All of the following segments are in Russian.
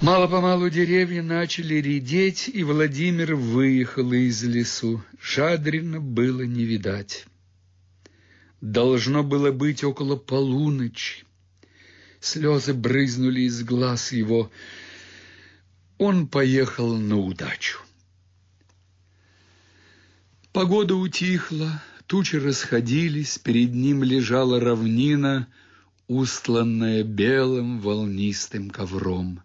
Мало-помалу деревья начали редеть, и Владимир выехал из лесу. Шадрина было не видать. Должно было быть около полуночи. Слезы брызнули из глаз его. Он поехал на удачу. Погода утихла, тучи расходились, перед ним лежала равнина, устланная белым волнистым ковром.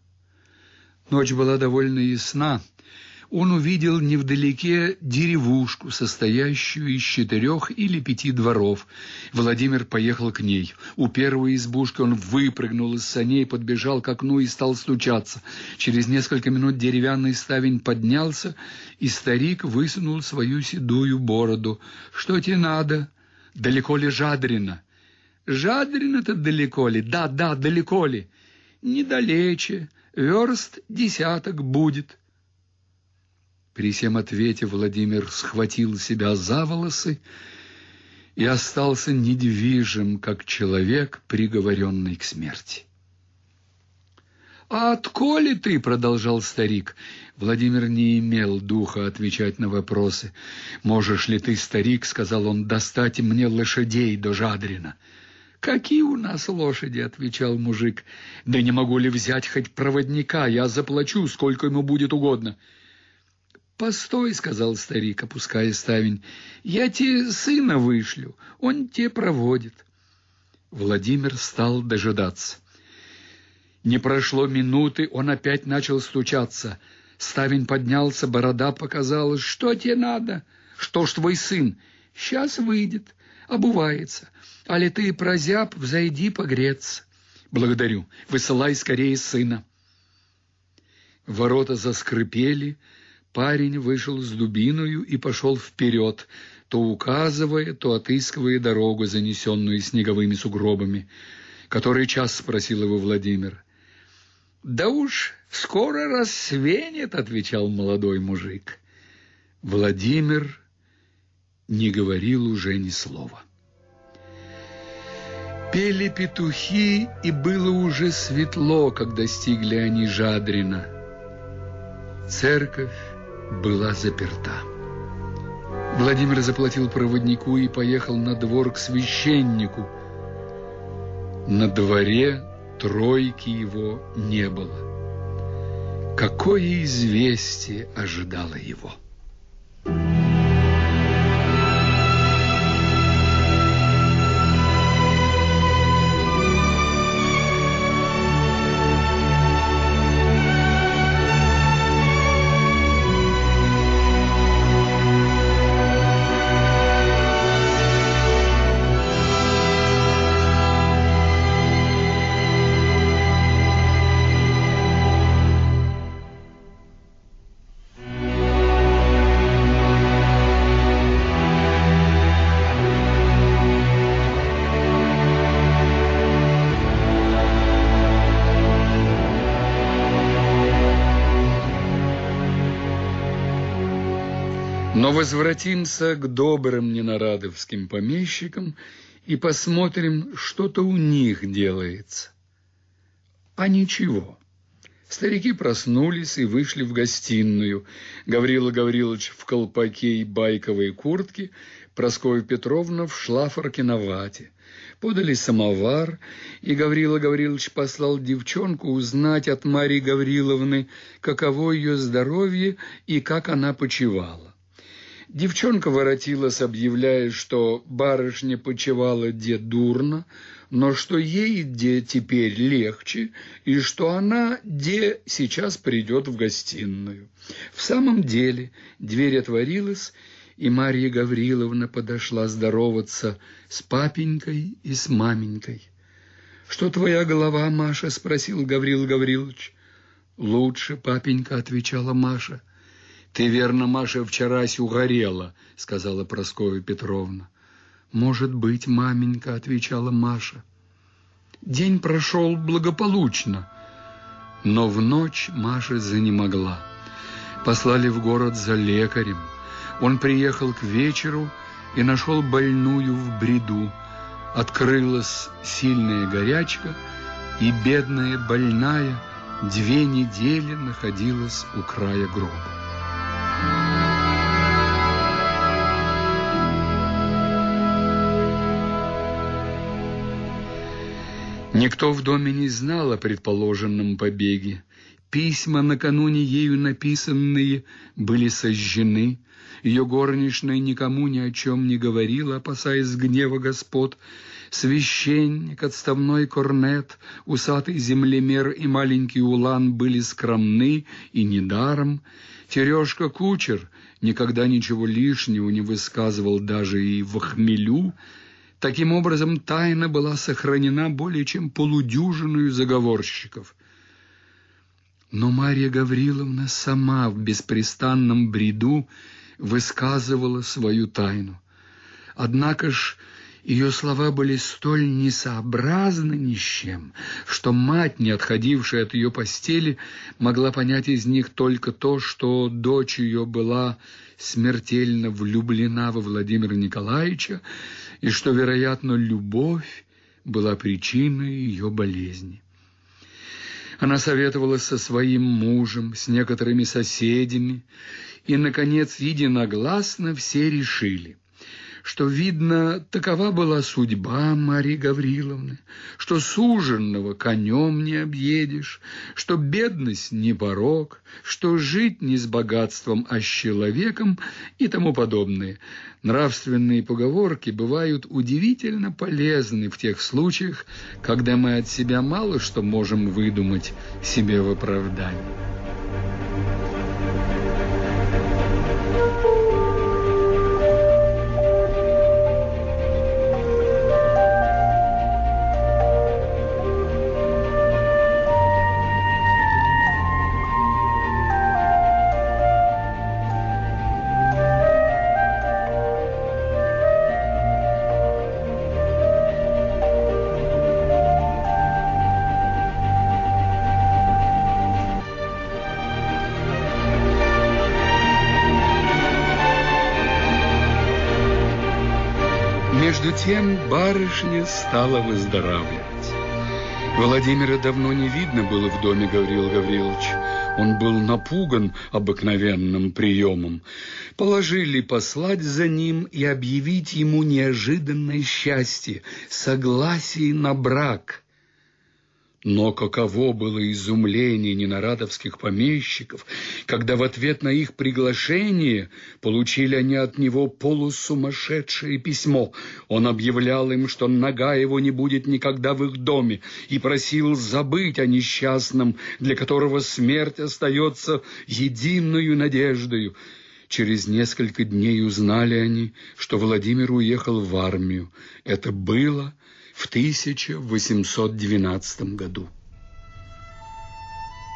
Ночь была довольно ясна. Он увидел невдалеке деревушку, состоящую из четырех или пяти дворов. Владимир поехал к ней. У первой избушки он выпрыгнул из саней, подбежал к окну и стал стучаться. Через несколько минут деревянный ставень поднялся, и старик высунул свою седую бороду. «Что тебе надо? Далеко ли Жадрина?» «Жадрина-то далеко ли? Да, да, далеко ли?» «Недалече» верст десяток будет. При всем ответе Владимир схватил себя за волосы и остался недвижим, как человек, приговоренный к смерти. «А отколи ты?» — продолжал старик. Владимир не имел духа отвечать на вопросы. «Можешь ли ты, старик, — сказал он, — достать мне лошадей до Жадрина?» «Какие у нас лошади?» — отвечал мужик. «Да не могу ли взять хоть проводника? Я заплачу, сколько ему будет угодно». «Постой», — сказал старик, опуская ставень, — «я тебе сына вышлю, он тебе проводит». Владимир стал дожидаться. Не прошло минуты, он опять начал стучаться. Ставень поднялся, борода показалась. «Что тебе надо? Что ж твой сын? Сейчас выйдет, обувается. Али ты, прозяб, взойди погреться. Благодарю. Высылай скорее сына. Ворота заскрипели, парень вышел с дубиною и пошел вперед, то указывая, то отыскивая дорогу, занесенную снеговыми сугробами. «Который час?» — спросил его Владимир. «Да уж скоро рассвенет», — отвечал молодой мужик. Владимир не говорил уже ни слова. Пели петухи, и было уже светло, как достигли они Жадрина. Церковь была заперта. Владимир заплатил проводнику и поехал на двор к священнику. На дворе тройки его не было. Какое известие ожидало его? Возвратимся к добрым ненарадовским помещикам и посмотрим, что-то у них делается. А ничего. Старики проснулись и вышли в гостиную. Гаврила Гаврилович в колпаке и байковой куртке, Прасковья Петровна в шлафорке на вате. Подали самовар, и Гаврила Гаврилович послал девчонку узнать от Марии Гавриловны, каково ее здоровье и как она почивала. Девчонка воротилась, объявляя, что барышня почевала де дурно, но что ей де теперь легче, и что она де сейчас придет в гостиную. В самом деле дверь отворилась, и Марья Гавриловна подошла здороваться с папенькой и с маменькой. «Что твоя голова, Маша?» — спросил Гаврил Гаврилович. «Лучше, папенька», — отвечала Маша. — «Ты, верно, Маша, вчерась угорела», — сказала Прасковья Петровна. «Может быть, маменька», — отвечала Маша. День прошел благополучно, но в ночь Маша занемогла. Послали в город за лекарем. Он приехал к вечеру и нашел больную в бреду. Открылась сильная горячка, и бедная больная две недели находилась у края гроба. Никто в доме не знал о предположенном побеге. Письма, накануне ею написанные, были сожжены. Ее горничная никому ни о чем не говорила, опасаясь гнева господ. Священник, отставной корнет, усатый землемер и маленький улан были скромны и недаром. Терешка кучер никогда ничего лишнего не высказывал даже и в хмелю, Таким образом, тайна была сохранена более чем полудюжиную заговорщиков. Но Марья Гавриловна сама в беспрестанном бреду высказывала свою тайну. Однако ж ее слова были столь несообразны ни с чем, что мать, не отходившая от ее постели, могла понять из них только то, что дочь ее была смертельно влюблена во Владимира Николаевича, и что, вероятно, любовь была причиной ее болезни. Она советовалась со своим мужем, с некоторыми соседями, и, наконец, единогласно все решили – что, видно, такова была судьба Марии Гавриловны, что суженного конем не объедешь, что бедность не порог, что жить не с богатством, а с человеком и тому подобное. Нравственные поговорки бывают удивительно полезны в тех случаях, когда мы от себя мало что можем выдумать себе в оправдание. Между тем барышня стала выздоравливать. Владимира давно не видно было в доме Гаврил Гаврилович. Он был напуган обыкновенным приемом. Положили послать за ним и объявить ему неожиданное счастье, согласие на брак – но каково было изумление ненарадовских помещиков, когда в ответ на их приглашение получили они от него полусумасшедшее письмо. Он объявлял им, что нога его не будет никогда в их доме, и просил забыть о несчастном, для которого смерть остается единую надеждою. Через несколько дней узнали они, что Владимир уехал в армию. Это было в 1812 году.